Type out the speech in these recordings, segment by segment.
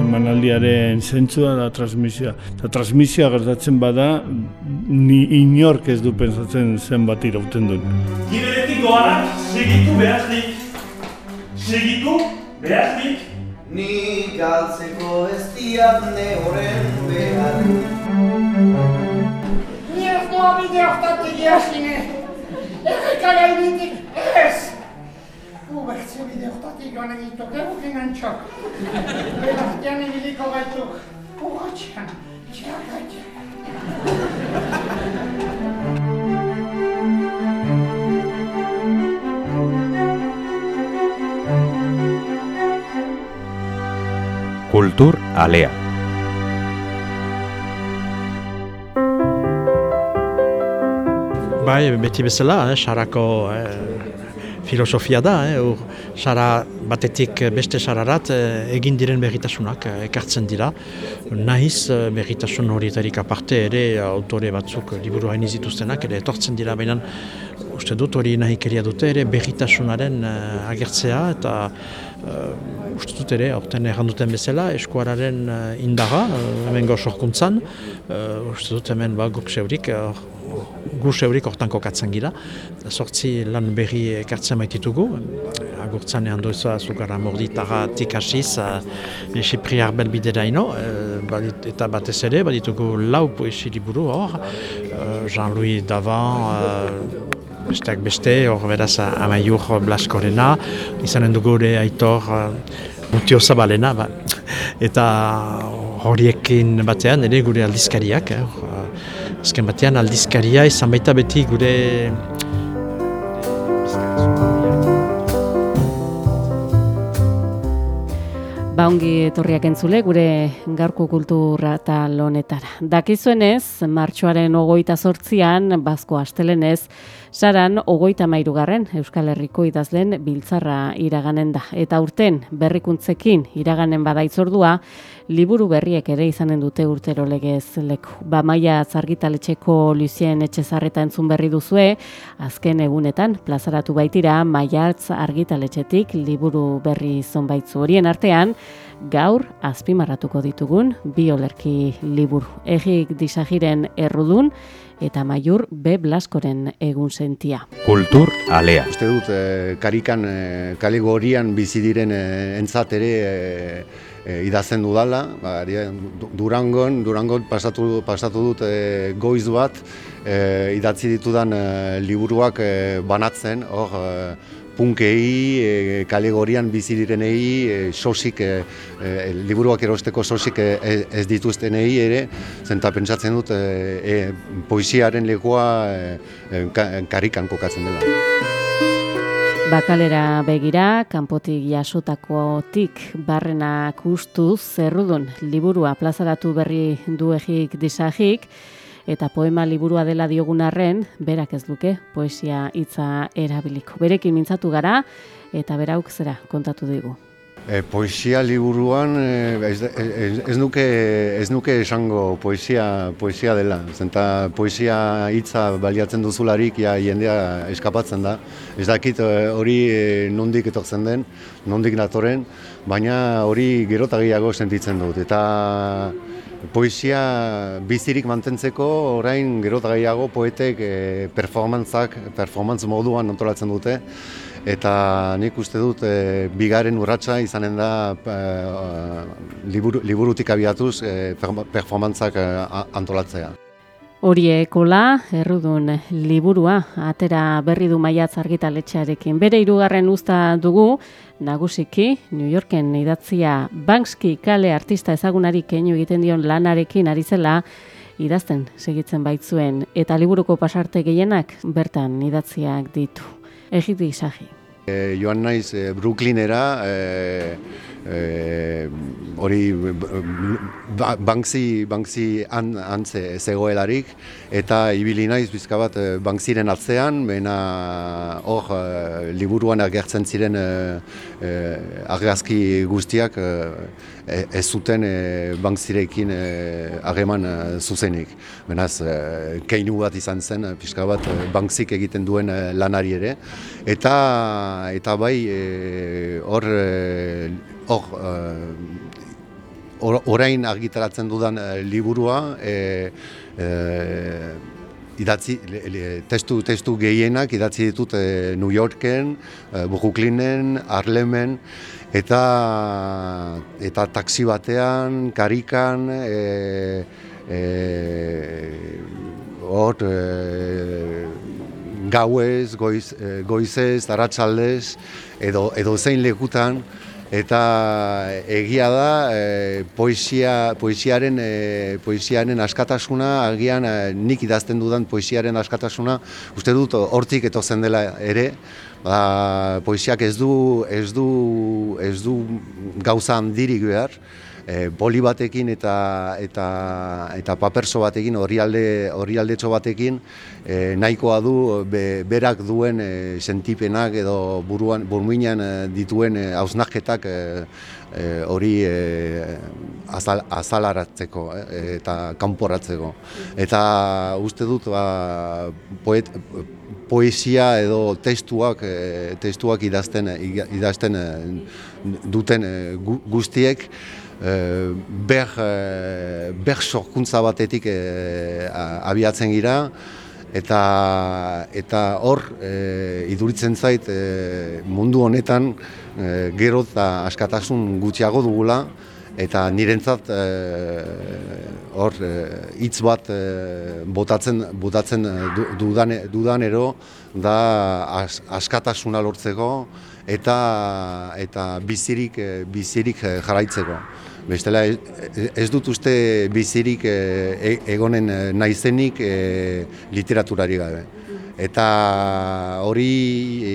Emanaldiaren zentzua da transmisioa. Eta transmisioa gertatzen bada, ni inork ez du pensatzen zenbat irauten duen. Giberetik doanak segitu behaznik. Segitu behaznik. Ni galtzeko ez diat ne horren behar Ni ez doa bide hortatik jasine. Errekara iritik ez. Ubertze bide hortatik joan egitu, gerukin antxok. Beraztian egiliko gaitu. Urratxean, txaka txaka. Kultur Alea. Bai, beti bezala, eh, sarako eh, filosofia da, eh, ur, sara batetik beste sararat eh, egin diren berritasunak eh, ekartzen dira. Nahiz eh, berritasun horietarik aparte ere autore batzuk liburu hain izituztenak ere etortzen dira, baina uste dut hori nahikeria dute ere berritasunaren eh, agertzea eta uh, uste dut ere, aurten erranduten bezala, eskuararen uh, indaga, uh, hemen gaur sorkuntzan, uste dut hemen ba, guk zeurik, uh, gu zeurik hortan kokatzen gira. Sortzi lan berri ekartzen baititugu, agurtzan ehan doizua zukara morditara tikasiz, uh, Sipriar belbidera ino, uh, badit, eta batez ere, baditugu lau poesi liburu hor, uh, Jean-Louis Davant, uh, besteak beste, hor beraz amaiur Blaskorena, izanen dugu ere aitor Mutio Zabalena, ba. eta horiekin batean ere gure aldizkariak, eh, azken batean aldizkaria izan baita beti gure Baungi etorriak entzule gure gaurko kultura eta lonetara. Dakizuenez, martxoaren ogoita sortzian, bazko astelenez, saran ogoita mairugarren Euskal Herriko idazlen biltzarra iraganen da. Eta urten, berrikuntzekin iraganen badaitzordua, liburu berriek ere izanen dute urtero legez leku. Ba maia zargitaletxeko Lucien Etxezarreta entzun berri duzue, azken egunetan plazaratu baitira maiatz argitaletxetik liburu berri zonbaitzu horien artean, gaur azpimarratuko ditugun bi olerki liburu. Egik disagiren errudun eta maiur B. Blaskoren egun sentia. Kultur Alea. Uste dut, eh, karikan, eh, kalegorian bizi diren eh, entzat ere eh, eh, idazten dudala. Ba, Durangon, Durangon pasatu, pasatu dut eh, goiz bat, eh, idatzi ditudan eh, liburuak eh, banatzen, hor, eh, punkei, e, kalegorian bizi direnei, e, sosik, e, e, liburuak erosteko sosik e, e- ez dituztenei ere, zenta pentsatzen dut e, e, poesiaren lekua e, e, ka- karikan kokatzen dela. Bakalera begira, kanpotik jasotakotik barrenak ustuz, zerrudun liburua plazaratu berri du egik disagik, eta poema liburua dela diogun arren, berak ez luke poesia hitza erabiliko. Berekin mintzatu gara, eta berauk zera kontatu digu. E, poesia liburuan e, ez, ez, ez, nuke, ez nuke esango poesia, poesia dela. Zenta poesia hitza baliatzen duzularik ja jendea eskapatzen da. Ez dakit e, hori e, nondik etortzen den, nondik natoren, baina hori gerota gehiago sentitzen dut. Eta poesia bizirik mantentzeko orain gerota gehiago poetek e, performantzak, performantz moduan antolatzen dute. Eta nik uste dut e, bigarren urratsa izanen da e, liburu, liburutik abiatuz e, per- performantzak antolatzea. Horiekola, errudun liburua, atera berri du maiatz argitaletxearekin. Bere hirugarren usta dugu, nagusiki, New Yorken idatzia Banksy kale artista ezagunari keinu egiten dion lanarekin ari zela, idazten segitzen baitzuen, eta liburuko pasarte gehienak bertan idatziak ditu. Egiti isagi. E, joan naiz e, Brooklynera, e, e, hori ba, Banksy, Banksy han, antze zegoelarik, eta ibili naiz bizka bat Banksyren atzean, bena hor e, liburuan agertzen ziren e, e, argazki guztiak e, ez zuten e, Banksyrekin harreman e, zuzenik. Benaz, keinu bat izan zen, pixka bat Banksyk egiten duen lanari ere, eta eta bai e, hor e, hor, eh, or- orain argitaratzen dudan eh, liburua, e, e, idatzi, le- le- testu, testu gehienak idatzi ditut e, New Yorken, e, Brooklynen, Harlemen, eta, eta taxi batean, karikan, e, e, hor, e, gauez, goiz, e, goizez, aratsaldez, edo, edo zein lekutan, eta egia da e, poesia, poesiaren, e, poesiaren askatasuna, agian e, nik idazten dudan poesiaren askatasuna, uste dut hortik etozen dela ere, ba, poesiak ez du, ez du, ez du gauza handirik behar, e, boli batekin eta eta eta paperso batekin orrialde orrialdetxo batekin e, nahikoa du be, berak duen e, sentipenak edo buruan burmuinan e, dituen e, hausnarketak e, e, hori e, azal, azalaratzeko e, eta kanporatzeko. Eta uste dut ba, poet, poesia edo testuak testuak idazten idazten duten gu- guztiek e, ber, e, ber sorkuntza batetik e, a- abiatzen gira eta eta hor e, iduritzen zait e, mundu honetan e, gero eta askatasun gutxiago dugula eta nirentzat e, hor e, hitz bat e, botatzen botatzen e, du, dudan, dudanero da as, askatasuna lortzeko eta eta bizirik e, bizirik e, jarraitzeko. Bestela ez, ez dut uste bizirik e, e- egonen e, naizenik e, literaturari gabe. Eta hori e,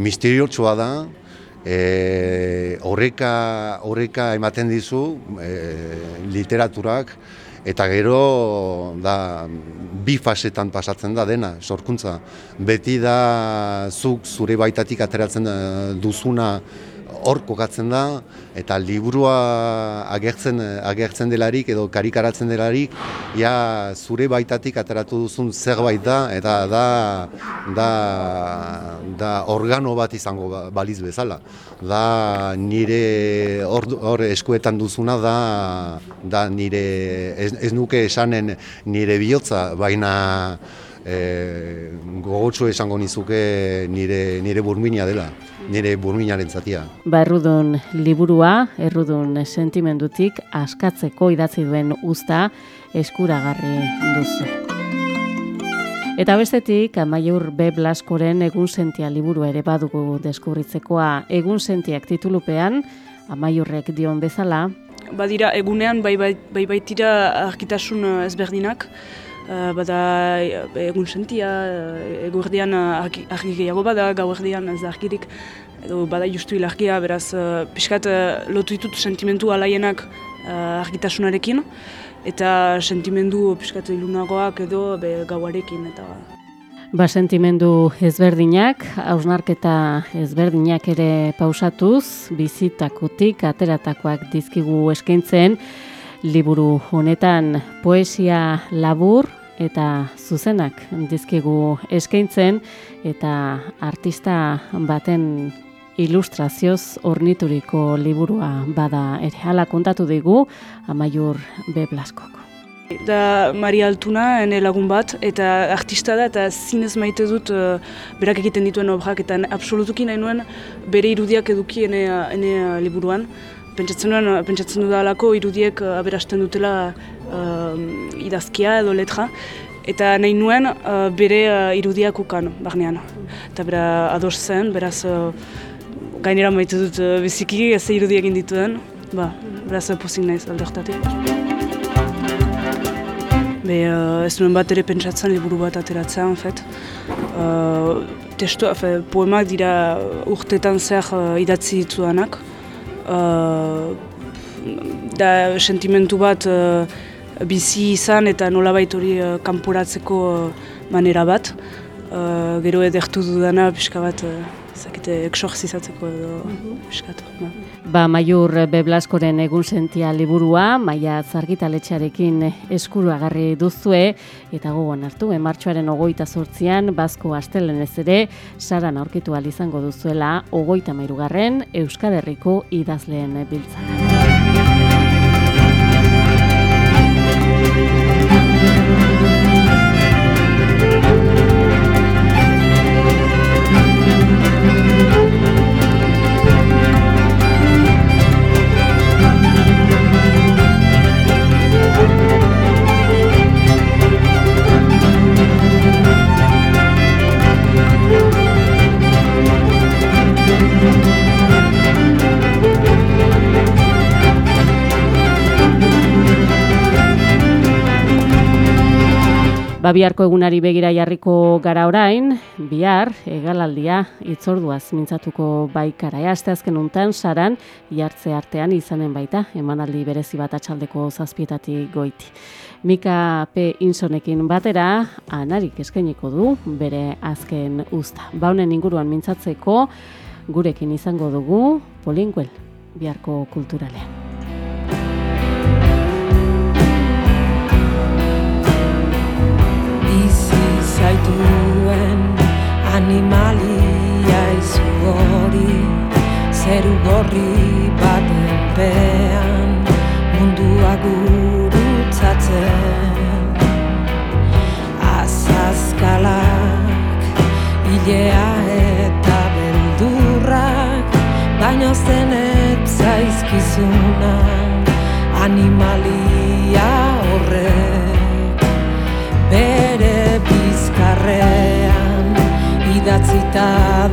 misteriotsua da, e, horreka, horreka ematen dizu e, literaturak, eta gero da bi fasetan pasatzen da dena, sorkuntza. Beti da zuk zure baitatik ateratzen eh, duzuna hor kokatzen da, eta liburua agertzen, agertzen delarik edo karikaratzen delarik, ja zure baitatik ateratu duzun zerbait da, eta da, da, da organo bat izango ba- baliz bezala. Da nire hor, hor eskuetan duzuna da, da nire, ez, ez nuke esanen nire bihotza, baina e, gogotsu esango nizuke nire, nire burmina dela, nire burminaren zatia. Ba, errudun liburua, errudun sentimendutik askatzeko idatzi duen usta eskuragarri duzu. Eta bestetik, Amaiur B. Blaskoren egun sentia liburua ere badugu deskubritzekoa. Egun sentiak titulupean, Amaiurrek dion bezala, badira egunean bai, bai, bai baitira argitasun eh, ezberdinak, Eh, bada eh, egun sentia, eh, eguerdian eh, argi, gehiago bada, gauerdian ez da argirik, edo bada justu ilargia, beraz pixkat lotu ditut sentimentu alaienak argitasunarekin, eta sentimendu pixkat ilunagoak edo be, gauarekin, eta Ba, sentimendu ezberdinak, hausnarketa ezberdinak ere pausatuz, bizitakotik ateratakoak dizkigu eskaintzen, liburu honetan poesia labur eta zuzenak dizkigu eskaintzen, eta artista baten ilustrazioz ornituriko liburua bada ere hala kontatu digu Amaiur B. Blaskok. Da Maria Altuna, ene lagun bat, eta artista da, eta zinez maite dut eh, berak egiten dituen obrak, eta absolutuki nahi nuen bere irudiak eduki ene, ene liburuan. Pentsatzen nuen, pentsatzen dudalako irudiek eh, aberasten dutela eh, idazkia edo letra, eta nahi nuen eh, bere eh, irudiak ukan, barnean. Eta bera ados zen, beraz eh, gainera maite dut eh, biziki, ez irudi egin dituen, ba, beraz eh, pozik naiz alde. Be, uh, ez nuen bat ere pentsatzen liburu bat ateratzen, en fet. Uh, testu, efe, poemak dira urtetan zer uh, idatzi ditudanak. Uh, da sentimentu bat uh, bizi izan eta nolabait hori uh, kanporatzeko uh, manera bat. Uh, gero edertu dudana pixka bat uh, zakite, exorzizatzeko edo piskat. ba. Ba, Maiur Beblaskoren egun sentia liburua, maia zargitaletxearekin eskuruagarri duzue, eta gogoan hartu, emartxoaren ogoita sortzian, bazko astelen ez ere, saran aurkitu izango duzuela, ogoita mairugarren, Euskaderriko idazleen biltzara. Ba, biharko egunari begira jarriko gara orain, bihar, egalaldia, itzorduaz mintzatuko baikara. Ea, azken untan, saran, jartze artean izanen baita, emanaldi berezi bat atxaldeko zazpietatik goiti. Mika P. Insonekin batera, anarik eskainiko du, bere azken usta. Baunen inguruan mintzatzeko, gurekin izango dugu, polinguel, biharko kulturalean. Zaituen animalia izu hori zeru gorri baten pean mundua gurutzatzen. Azazkalak ilea eta beldurrak baino zenet zaizkizuna animalia horrek idatzita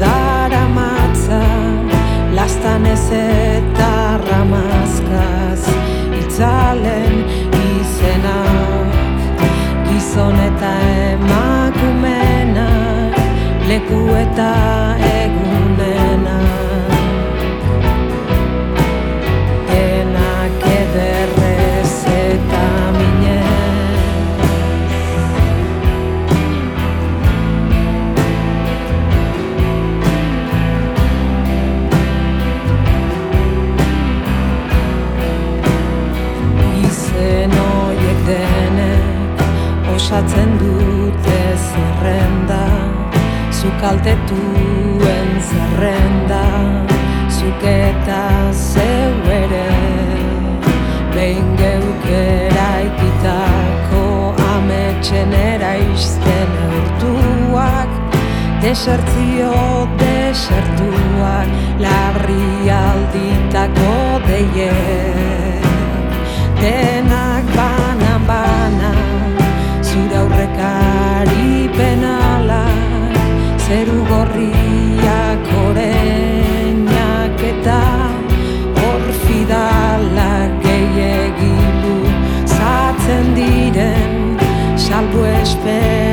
dara matza lastan ez eta ramazkaz desertzio desertuak larri alditako deiek denak banan bana zure aurrekari penala zeru gorriak oreinak eta orfidalak gehiagilu zatzen diren salbu espen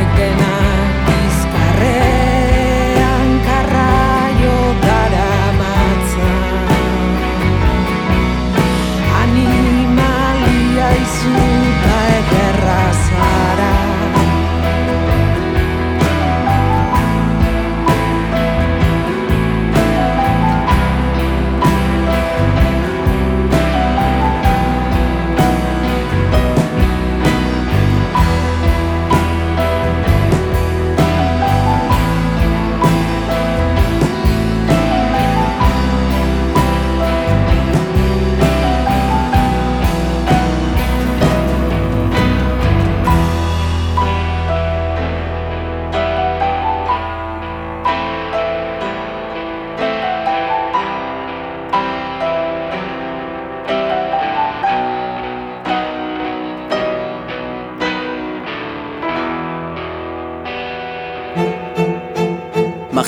again.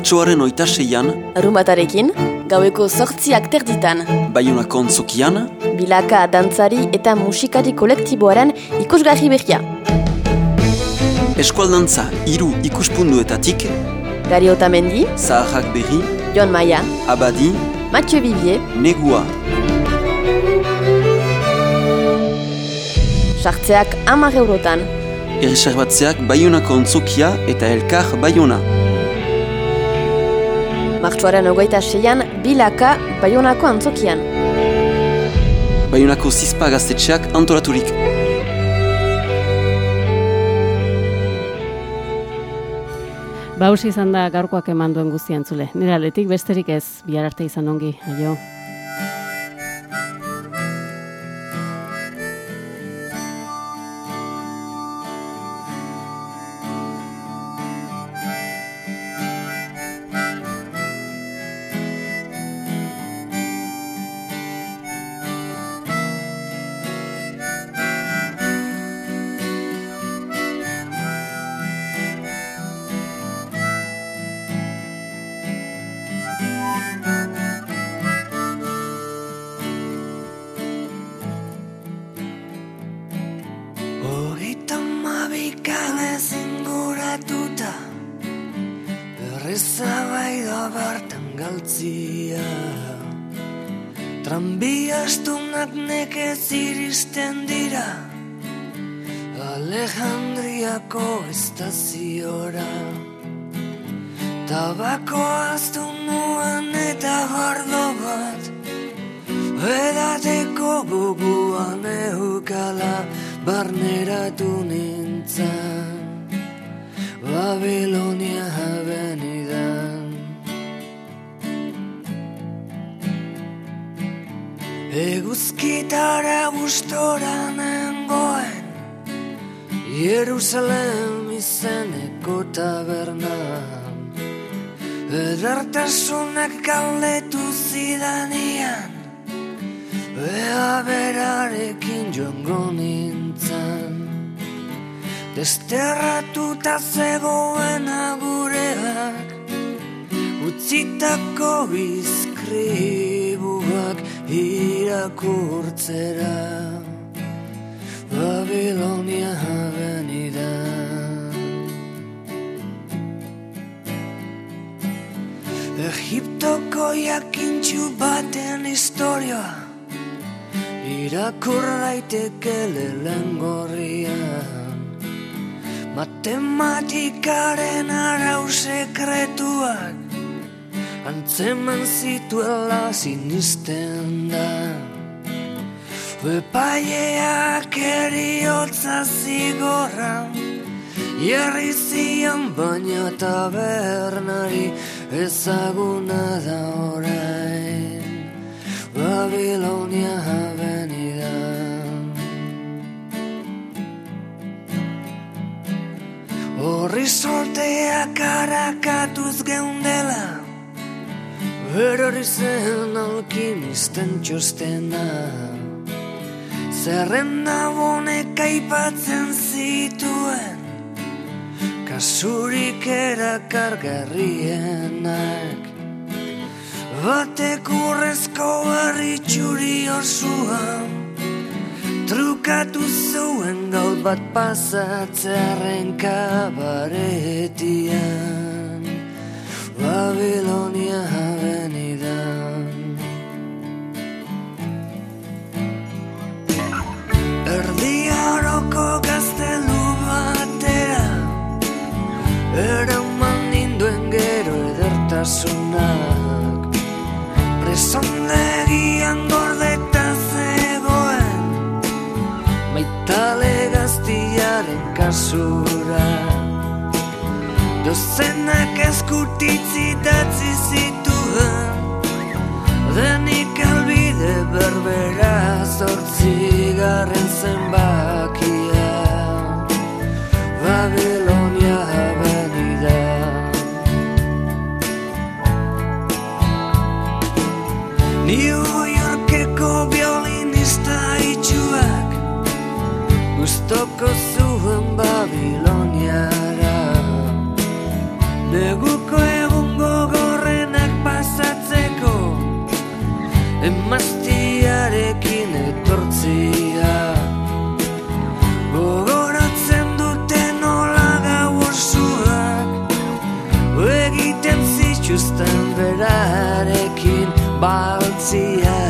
Martxoaren oita seian, Arumatarekin, gaueko sortziak terditan, Baionako ontzokian, bilaka dantzari eta musikari kolektiboaren ikusgarri berria. eskualdantza hiru ikuspunduetatik, Gari Otamendi, Zaharrak berri, Jon Maia, Abadi, Mathieu Vivier, Negua, sartzeak amar eurotan. erreserbatzeak Baionako ontzokia eta Elkar Baiona. Martxoaren ogoita seian, bilaka Bayonako antzokian. Baionako zizpa gaztetxeak antolaturik. Baus izan da gaurkoak eman duen guztian zule. Nire aletik besterik ez, bihar arte izan ongi, aio. Mabikal ezin guratuta Errezabai da bartan galtzia. Tranbia astunak nekez iristen dira Alejandriako estaziora. Tabako aztu nuen eta gordo bat Edateko buguan eukala barneratu nintzen Babilonia abenidan. Eguzkitara gustora nengoen Jerusalem izeneko tabernan. Edertasunak kaldetu zidanian Ea berarekin joango nintzen Desterratuta zegoen agureak Utzitako izkribuak irakurtzera. Babilonia abenidan Egiptoko jakintxu baten historioa Irakur daiteke lehen gorrian Matematikaren arau sekretuak Antzeman zituela sinisten da. Epaileak eriotza zigorra Jarri zian baina tabernari ezaguna da orain. Babilonia Horri sorteak harakatuz geundela Erori zen alkimisten txostena. Zerrenda bonek aipatzen zituen Kasurik erakargarrienak. Batek urrezko barri txuri orzuan trukatu zuen gaur bat pasatzearen kabaretian. Babilonia abenidan Erdi aroko gaztelu batea Eraman ninduen gero edertasunak. Presondegian gaztelu Kale gaztiaren kasura. Dozenak eskutitzi datzi zituen Denik albide berbera zortzigarren zenbakia. Babilon zituzten berarekin baltziak